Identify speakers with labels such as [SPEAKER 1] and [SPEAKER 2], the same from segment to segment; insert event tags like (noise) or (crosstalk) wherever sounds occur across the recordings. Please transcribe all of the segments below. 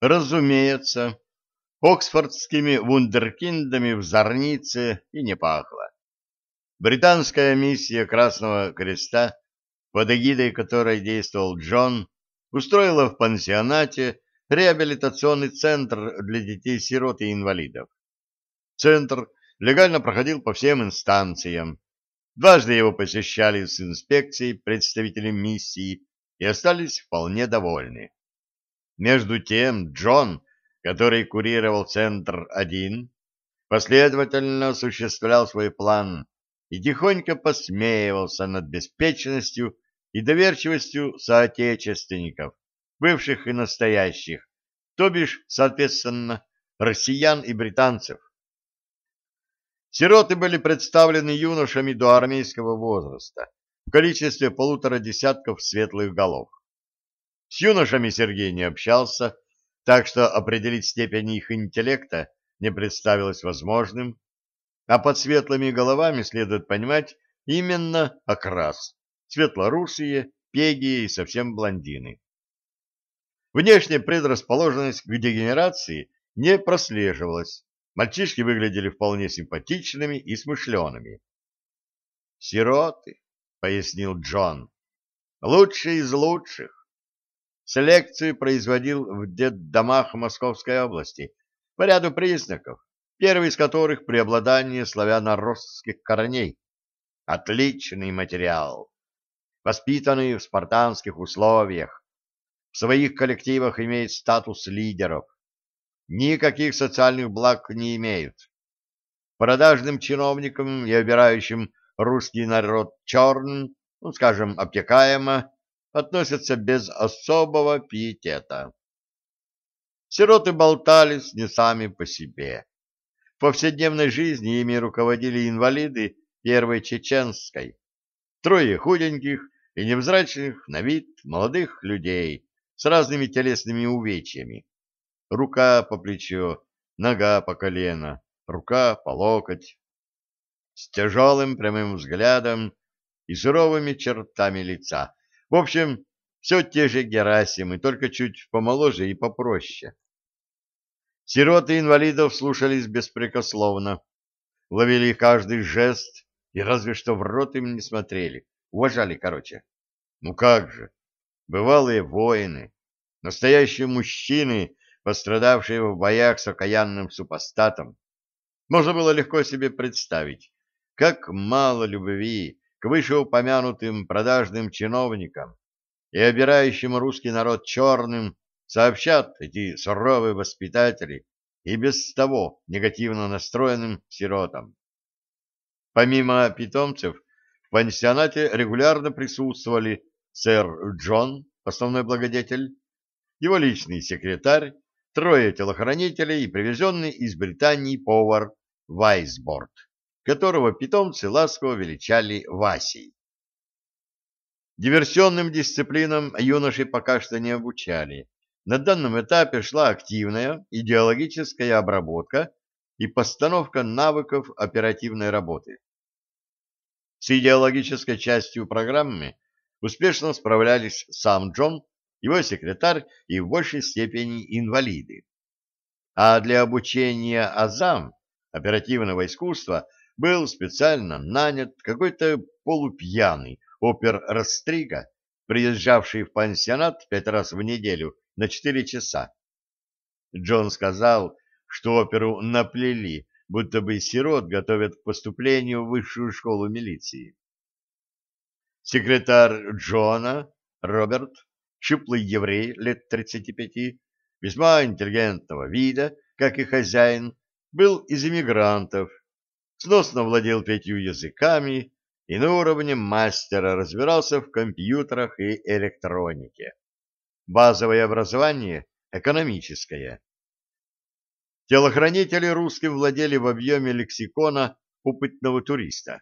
[SPEAKER 1] Разумеется, оксфордскими вундеркиндами в Зорнице и не пахло. Британская миссия Красного Креста, под эгидой которой действовал Джон, устроила в пансионате реабилитационный центр для детей-сирот и инвалидов. Центр легально проходил по всем инстанциям. Дважды его посещали с инспекцией представители миссии и остались вполне довольны. Между тем Джон, который курировал Центр один, последовательно осуществлял свой план и тихонько посмеивался над беспечностью и доверчивостью соотечественников, бывших и настоящих, то бишь, соответственно, россиян и британцев. Сироты были представлены юношами до армейского возраста в количестве полутора десятков светлых голов. С юношами Сергей не общался, так что определить степень их интеллекта не представилось возможным, а под светлыми головами следует понимать именно окрас – светлорусые, пеги и совсем блондины. Внешняя предрасположенность к дегенерации не прослеживалась. Мальчишки выглядели вполне симпатичными и смышленными. «Сироты», — пояснил Джон, — «лучшие из лучших. Селекцию производил в детдомах Московской области по ряду признаков, первый из которых — преобладание славяно-россских корней. Отличный материал, воспитанный в спартанских условиях, в своих коллективах имеют статус лидеров. Никаких социальных благ не имеют. Продажным чиновникам и обирающим русский народ черным, ну, скажем, обтекаемо, относятся без особого пиетета. Сироты болтались не сами по себе. В повседневной жизни ими руководили инвалиды первой чеченской. Трое худеньких и невзрачных на вид молодых людей, с разными телесными увечьями. Рука по плечо, нога по колено, рука по локоть. С тяжелым прямым взглядом и суровыми чертами лица. В общем, все те же Герасимы, только чуть помоложе и попроще. Сироты инвалидов слушались беспрекословно, ловили каждый жест и разве что в рот им не смотрели, уважали, короче. Ну как же, бывалые воины, настоящие мужчины, пострадавшие в боях с окаянным супостатом. Можно было легко себе представить, как мало любви к вышеупомянутым продажным чиновникам и обирающим русский народ черным сообщат эти суровые воспитатели и без того негативно настроенным сиротам. Помимо питомцев, в пансионате регулярно присутствовали сэр Джон, основной благодетель, его личный секретарь, трое телохранителей и привезенный из Британии повар Вайсборд, которого питомцы ласково величали Васей. Диверсионным дисциплинам юноши пока что не обучали. На данном этапе шла активная идеологическая обработка и постановка навыков оперативной работы. С идеологической частью программы успешно справлялись сам Джон, его секретарь и в большей степени инвалиды. А для обучения азам, оперативного искусства, был специально нанят какой-то полупьяный опер-растрига, приезжавший в пансионат пять раз в неделю на четыре часа. Джон сказал, что оперу наплели, будто бы сирот готовят к поступлению в высшую школу милиции. Секретарь Джона, Роберт, щуплый еврей лет тридцати пяти, весьма интеллигентного вида, как и хозяин, был из эмигрантов, сносно владел пятью языками и на уровне мастера разбирался в компьютерах и электронике. Базовое образование экономическое. Телохранители русским владели в объеме лексикона опытного туриста.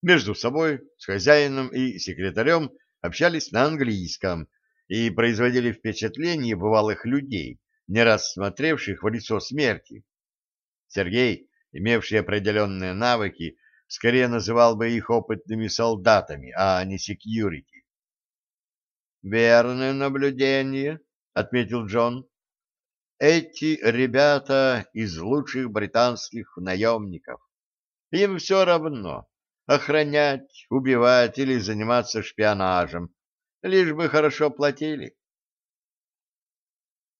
[SPEAKER 1] Между собой с хозяином и секретарем общались на английском, и производили впечатление бывалых людей, не раз смотревших в лицо смерти. Сергей, имевший определенные навыки, скорее называл бы их опытными солдатами, а не секьюрити. «Верное наблюдение», — отметил Джон. Эти ребята из лучших британских наемников. Им все равно охранять, убивать или заниматься шпионажем, лишь бы хорошо платили.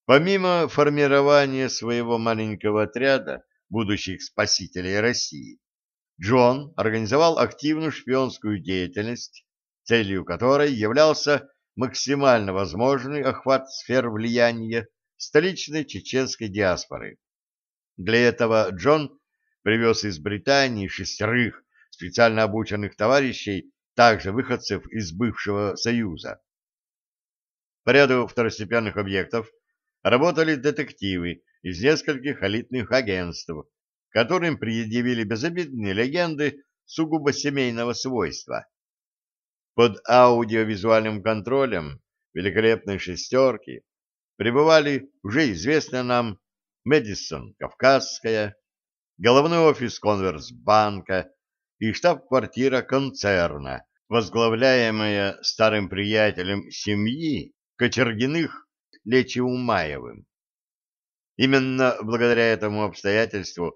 [SPEAKER 1] Помимо формирования своего маленького отряда будущих спасителей России, Джон организовал активную шпионскую деятельность, целью которой являлся максимально возможный охват сфер влияния столичной чеченской диаспоры. Для этого Джон привез из Британии шестерых специально обученных товарищей, также выходцев из бывшего Союза. По ряду второстепенных объектов работали детективы из нескольких элитных агентств, которым предъявили безобидные легенды сугубо семейного свойства. Под аудиовизуальным контролем великолепной шестерки пребывали уже известные нам Мэдисон Кавказская, головной офис Конверсбанка и штаб-квартира концерна, возглавляемая старым приятелем семьи Кочергиных Лечиумаевым. Именно благодаря этому обстоятельству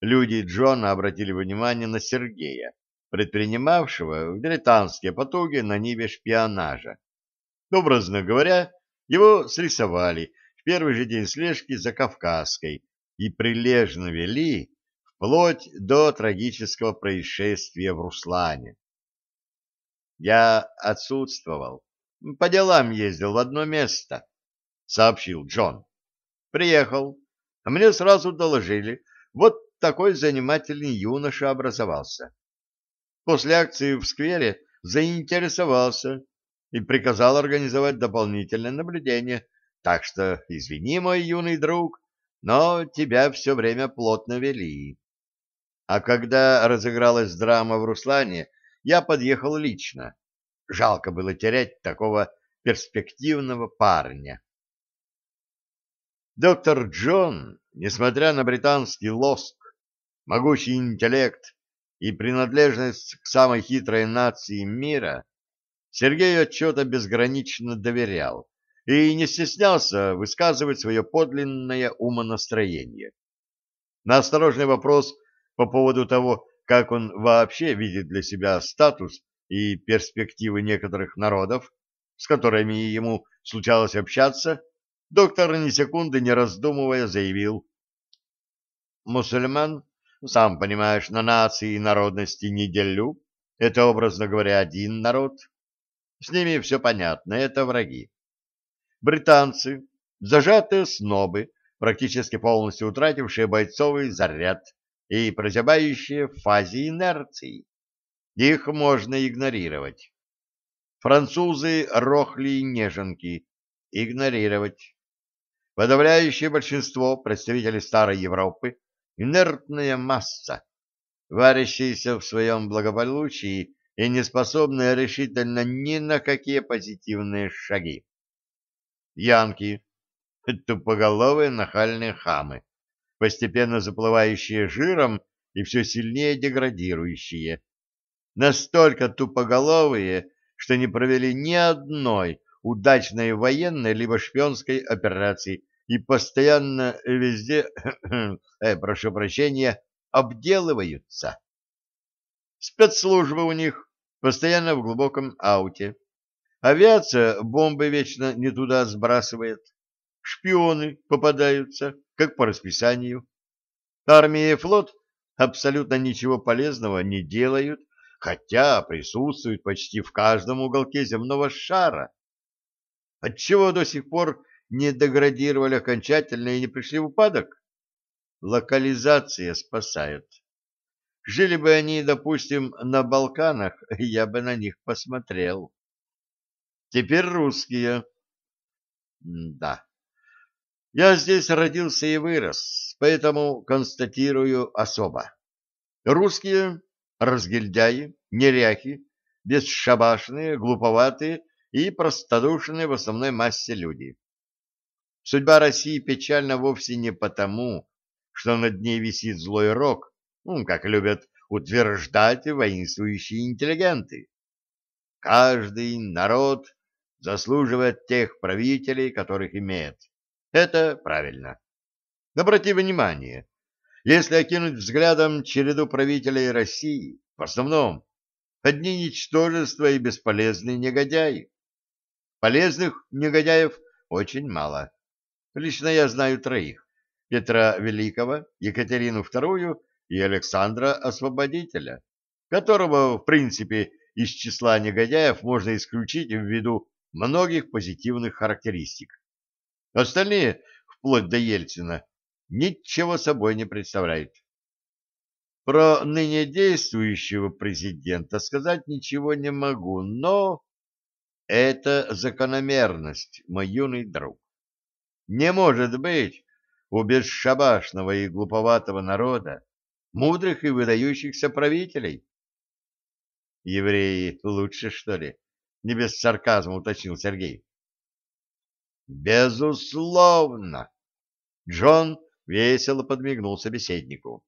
[SPEAKER 1] люди Джона обратили внимание на Сергея, предпринимавшего дилетантские потуги на ниве шпионажа. Образно говоря, его срисовали в первый же день слежки за Кавказской и прилежно вели вплоть до трагического происшествия в Руслане. Я отсутствовал. По делам ездил в одно место, сообщил Джон. Приехал, а мне сразу доложили, вот такой занимательный юноша образовался. После акции в сквере заинтересовался и приказал организовать дополнительное наблюдение, так что извини, мой юный друг, но тебя все время плотно вели. А когда разыгралась драма в Руслане, я подъехал лично. Жалко было терять такого перспективного парня. Доктор Джон, несмотря на британский лоск, могучий интеллект и принадлежность к самой хитрой нации мира, Сергею отчета безгранично доверял и не стеснялся высказывать свое подлинное умонастроение. На осторожный вопрос по поводу того, как он вообще видит для себя статус и перспективы некоторых народов, с которыми ему случалось общаться, доктор ни секунды не раздумывая заявил. «Мусульман, сам понимаешь, на нации и народности не делю, это, образно говоря, один народ. С ними все понятно, это враги. Британцы, зажатые снобы, практически полностью утратившие бойцовый заряд, и прозябающие в фазе инерции. Их можно игнорировать. Французы рохли и неженки. Игнорировать. Подавляющее большинство представителей Старой Европы — инертная масса, варящаяся в своем благополучии и не способная решительно ни на какие позитивные шаги. Янки — тупоголовые нахальные хамы постепенно заплывающие жиром и все сильнее деградирующие. Настолько тупоголовые, что не провели ни одной удачной военной либо шпионской операции и постоянно везде, (clears throat) э, прошу прощения, обделываются. Спецслужбы у них постоянно в глубоком ауте. Авиация бомбы вечно не туда сбрасывает. Шпионы попадаются, как по расписанию. Армия и флот абсолютно ничего полезного не делают, хотя присутствуют почти в каждом уголке земного шара. Отчего до сих пор не деградировали окончательно и не пришли в упадок? Локализация спасает. Жили бы они, допустим, на Балканах, (laughs) я бы на них посмотрел. Теперь русские. да. Я здесь родился и вырос, поэтому констатирую особо. Русские — разгильдяи, неряхи, бесшабашные, глуповатые и простодушные в основной массе люди. Судьба России печальна вовсе не потому, что над ней висит злой рок, ну, как любят утверждать воинствующие интеллигенты. Каждый народ заслуживает тех правителей, которых имеет Это правильно. Обрати внимание, если окинуть взглядом череду правителей России, в основном одни ничтожества и бесполезные негодяи. Полезных негодяев очень мало. Лично я знаю троих. Петра Великого, Екатерину II и Александра Освободителя, которого, в принципе, из числа негодяев можно исключить ввиду многих позитивных характеристик. Остальные, вплоть до Ельцина, ничего собой не представляют. Про ныне действующего президента сказать ничего не могу, но это закономерность, мой юный друг. Не может быть у бесшабашного и глуповатого народа мудрых и выдающихся правителей. Евреи лучше, что ли? Не без сарказма уточнил Сергей. Безусловно. Джон весело подмигнул собеседнику.